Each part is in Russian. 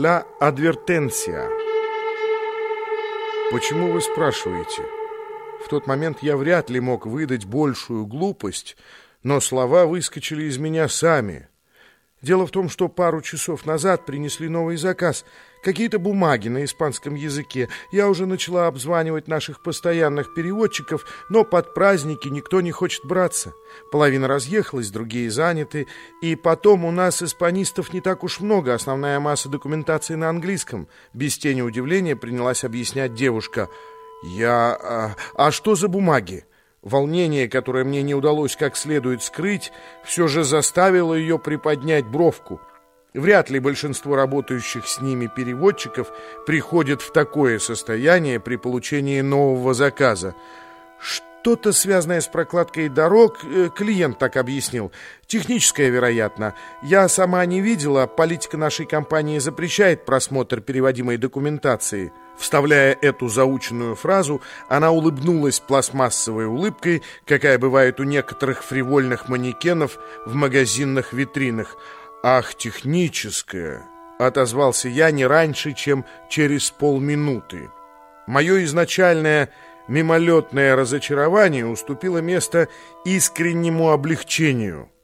«Ла адвертенция». Почему вы спрашиваете? В тот момент я вряд ли мог выдать большую глупость, но слова выскочили из меня сами. Дело в том, что пару часов назад принесли новый заказ. Какие-то бумаги на испанском языке. Я уже начала обзванивать наших постоянных переводчиков, но под праздники никто не хочет браться. Половина разъехалась, другие заняты. И потом у нас испанистов не так уж много, основная масса документации на английском. Без тени удивления принялась объяснять девушка. «Я... А, а что за бумаги?» Волнение, которое мне не удалось как следует скрыть, все же заставило ее приподнять бровку. Вряд ли большинство работающих с ними переводчиков приходят в такое состояние при получении нового заказа. Что-то связанное с прокладкой дорог, э, клиент так объяснил. Техническое, вероятно. Я сама не видела, политика нашей компании запрещает просмотр переводимой документации. Вставляя эту заученную фразу, она улыбнулась пластмассовой улыбкой, какая бывает у некоторых фривольных манекенов в магазинных витринах. «Ах, техническое!» — отозвался я не раньше, чем через полминуты. Мое изначальное мимолетное разочарование уступило место искреннему облегчению —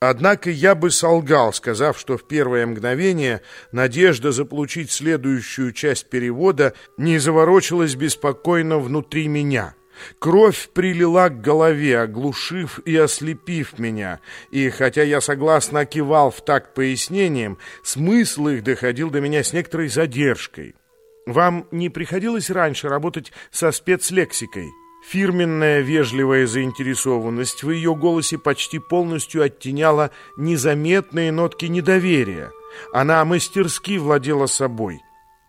Однако я бы солгал, сказав, что в первое мгновение надежда заполучить следующую часть перевода не заворочилась беспокойно внутри меня. Кровь прилила к голове, оглушив и ослепив меня, и хотя я согласно кивал в такт пояснениям, смысл их доходил до меня с некоторой задержкой. Вам не приходилось раньше работать со спецлексикой? Фирменная вежливая заинтересованность в ее голосе почти полностью оттеняла незаметные нотки недоверия. Она мастерски владела собой.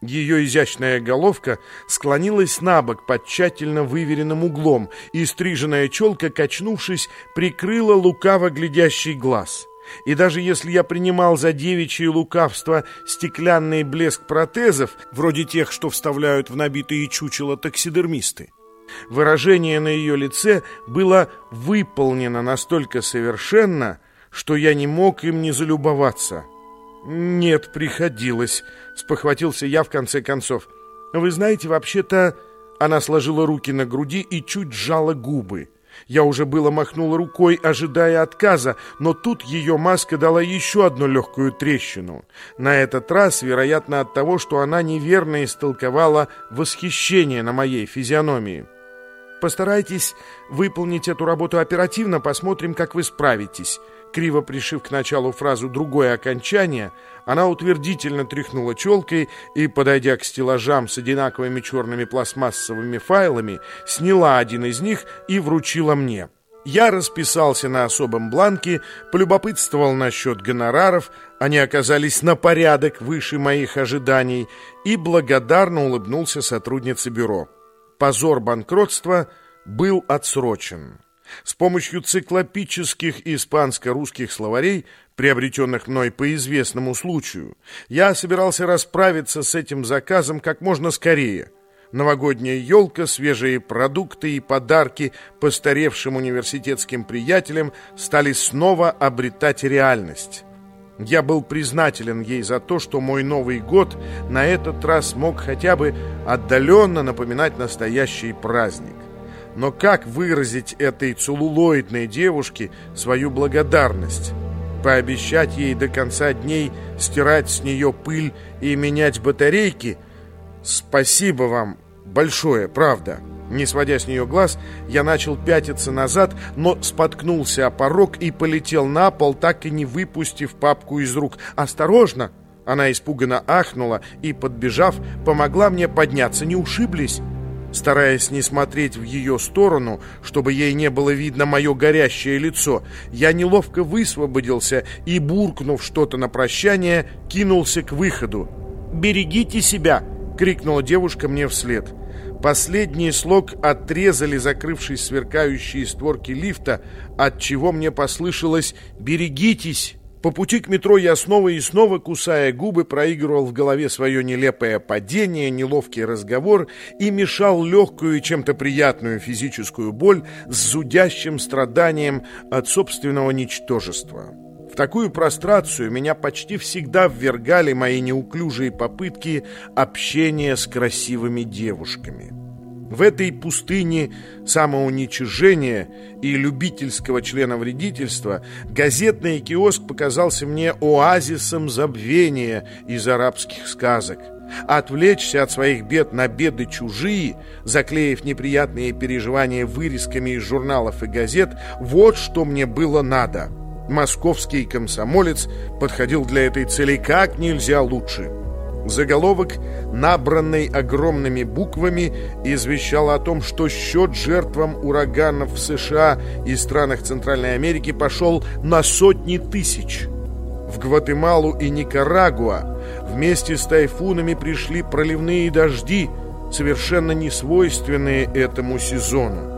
Ее изящная головка склонилась на бок под тщательно выверенным углом, и стриженная челка, качнувшись, прикрыла лукаво глядящий глаз. И даже если я принимал за девичье лукавство стеклянный блеск протезов, вроде тех, что вставляют в набитые чучела таксидермисты, Выражение на ее лице было выполнено настолько совершенно, что я не мог им не залюбоваться. «Нет, приходилось», — спохватился я в конце концов. «Вы знаете, вообще-то...» Она сложила руки на груди и чуть сжала губы. Я уже было махнула рукой, ожидая отказа, но тут ее маска дала еще одну легкую трещину. На этот раз, вероятно, от того, что она неверно истолковала восхищение на моей физиономии. Постарайтесь выполнить эту работу оперативно, посмотрим, как вы справитесь. Криво пришив к началу фразу другое окончание, она утвердительно тряхнула челкой и, подойдя к стеллажам с одинаковыми черными пластмассовыми файлами, сняла один из них и вручила мне. Я расписался на особом бланке, полюбопытствовал насчет гонораров, они оказались на порядок выше моих ожиданий, и благодарно улыбнулся сотруднице бюро позор банкротства был отсрочен. С помощью циклопических испанско-русских словарей, приобретенных мной по известному случаю, я собирался расправиться с этим заказом как можно скорее. Новогодняя елка, свежие продукты и подарки постаревшим университетским приятелям стали снова обретать реальность. Я был признателен ей за то, что мой Новый год на этот раз мог хотя бы отдаленно напоминать настоящий праздник. Но как выразить этой целлулоидной девушке свою благодарность? Пообещать ей до конца дней стирать с нее пыль и менять батарейки? Спасибо вам большое, правда. Не сводя с нее глаз, я начал пятиться назад, но споткнулся о порог и полетел на пол, так и не выпустив папку из рук. «Осторожно!» Она испуганно ахнула и, подбежав, помогла мне подняться. «Не ушиблись?» Стараясь не смотреть в ее сторону, чтобы ей не было видно мое горящее лицо, я неловко высвободился и, буркнув что-то на прощание, кинулся к выходу. «Берегите себя!» — крикнула девушка мне вслед. Последний слог отрезали закрывшись сверкающие створки лифта, от чего мне послышалось «Берегитесь!». По пути к метро я снова и снова, кусая губы, проигрывал в голове свое нелепое падение, неловкий разговор и мешал легкую и чем-то приятную физическую боль с зудящим страданием от собственного ничтожества такую прострацию меня почти всегда ввергали мои неуклюжие попытки общения с красивыми девушками. В этой пустыне самоуничижения и любительского члена вредительства газетный киоск показался мне оазисом забвения из арабских сказок. Отвлечься от своих бед на беды чужие, заклеив неприятные переживания вырезками из журналов и газет, вот что мне было надо. Московский комсомолец подходил для этой цели как нельзя лучше. Заголовок, набранный огромными буквами, извещал о том, что счет жертвам ураганов в США и странах Центральной Америки пошел на сотни тысяч. В Гватемалу и Никарагуа вместе с тайфунами пришли проливные дожди, совершенно несвойственные этому сезону.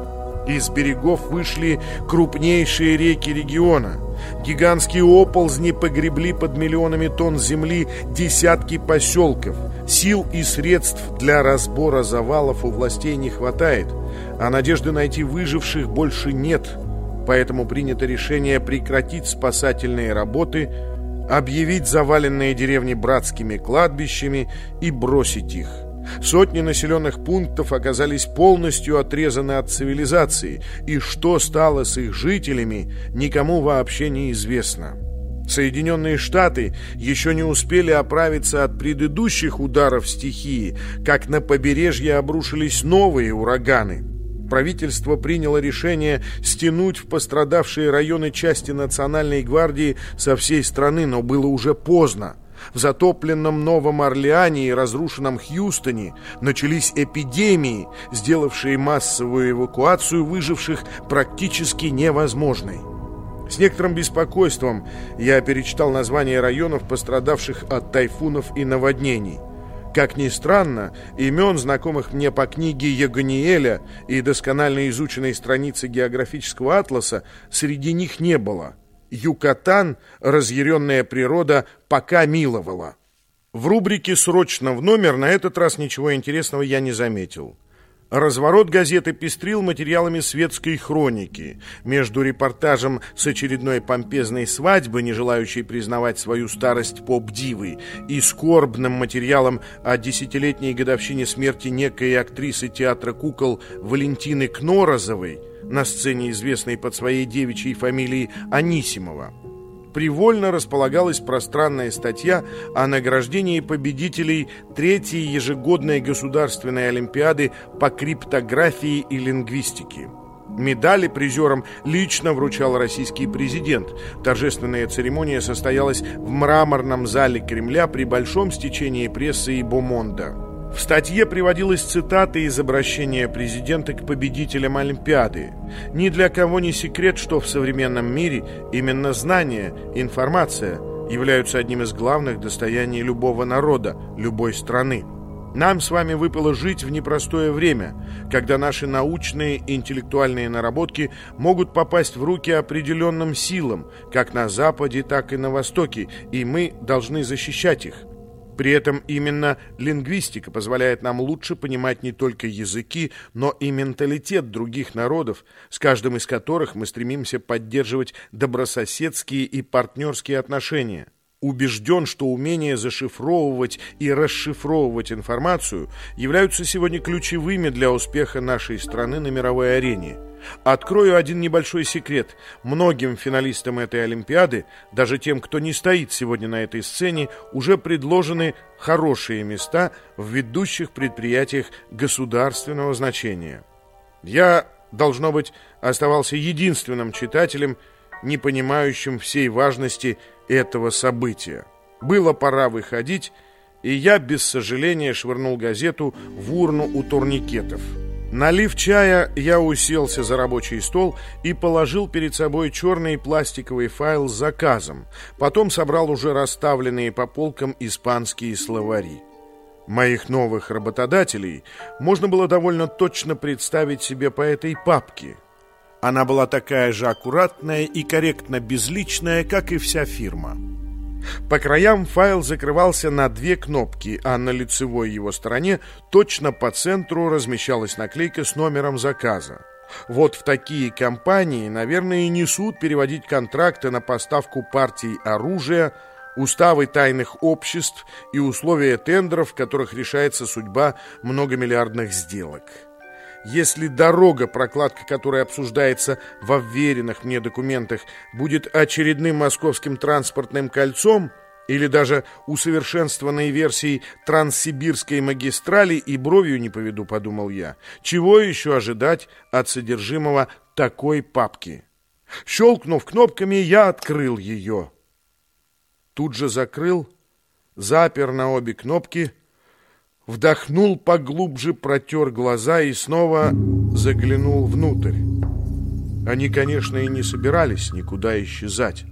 Из берегов вышли крупнейшие реки региона – Гигантские оползни погребли под миллионами тонн земли десятки поселков. Сил и средств для разбора завалов у властей не хватает, а надежды найти выживших больше нет. Поэтому принято решение прекратить спасательные работы, объявить заваленные деревни братскими кладбищами и бросить их. Сотни населенных пунктов оказались полностью отрезаны от цивилизации, и что стало с их жителями, никому вообще не известно. Соединенные Штаты еще не успели оправиться от предыдущих ударов стихии, как на побережье обрушились новые ураганы. Правительство приняло решение стянуть в пострадавшие районы части Национальной гвардии со всей страны, но было уже поздно. В затопленном Новом Орлеане и разрушенном Хьюстоне начались эпидемии, сделавшие массовую эвакуацию выживших практически невозможной. С некоторым беспокойством я перечитал названия районов, пострадавших от тайфунов и наводнений. Как ни странно, имен, знакомых мне по книге Ягониэля и досконально изученной страницы географического атласа, среди них не было – Юкатан разъяренная природа пока миловала. В рубрике «Срочно в номер» на этот раз ничего интересного я не заметил. Разворот газеты пестрил материалами светской хроники. Между репортажем с очередной помпезной свадьбы, не желающей признавать свою старость поп-дивы, и скорбным материалом о десятилетней годовщине смерти некой актрисы театра кукол Валентины Кнорозовой, на сцене известной под своей девичьей фамилией Анисимова, привольно располагалась пространная статья о награждении победителей третьей ежегодной государственной олимпиады по криптографии и лингвистике. Медали призерам лично вручал российский президент. Торжественная церемония состоялась в мраморном зале Кремля при большом стечении прессы и бомонда. В статье приводилась цитата из обращения президента к победителям Олимпиады. Ни для кого не секрет, что в современном мире именно знания, информация являются одним из главных достояний любого народа, любой страны. Нам с вами выпало жить в непростое время, когда наши научные и интеллектуальные наработки могут попасть в руки определенным силам, как на Западе, так и на Востоке, и мы должны защищать их. При этом именно лингвистика позволяет нам лучше понимать не только языки, но и менталитет других народов, с каждым из которых мы стремимся поддерживать добрососедские и партнерские отношения. Убежден, что умение зашифровывать и расшифровывать информацию являются сегодня ключевыми для успеха нашей страны на мировой арене. Открою один небольшой секрет. Многим финалистам этой Олимпиады, даже тем, кто не стоит сегодня на этой сцене, уже предложены хорошие места в ведущих предприятиях государственного значения. Я, должно быть, оставался единственным читателем, не понимающим всей важности этого события. Было пора выходить, и я без сожаления швырнул газету в урну у турникетов. Налив чая, я уселся за рабочий стол и положил перед собой черный пластиковый файл с заказом. Потом собрал уже расставленные по полкам испанские словари. Моих новых работодателей можно было довольно точно представить себе по этой папке. Она была такая же аккуратная и корректно безличная, как и вся фирма. По краям файл закрывался на две кнопки, а на лицевой его стороне точно по центру размещалась наклейка с номером заказа. Вот в такие компании, наверное, и несут переводить контракты на поставку партий оружия, уставы тайных обществ и условия тендеров, в которых решается судьба многомиллиардных сделок. Если дорога, прокладка которой обсуждается во вверенных мне документах, будет очередным московским транспортным кольцом или даже усовершенствованной версией Транссибирской магистрали и бровью не поведу, подумал я. Чего еще ожидать от содержимого такой папки? Щелкнув кнопками, я открыл ее. Тут же закрыл, запер на обе кнопки — вдохнул поглубже, протер глаза и снова заглянул внутрь. Они, конечно, и не собирались никуда исчезать.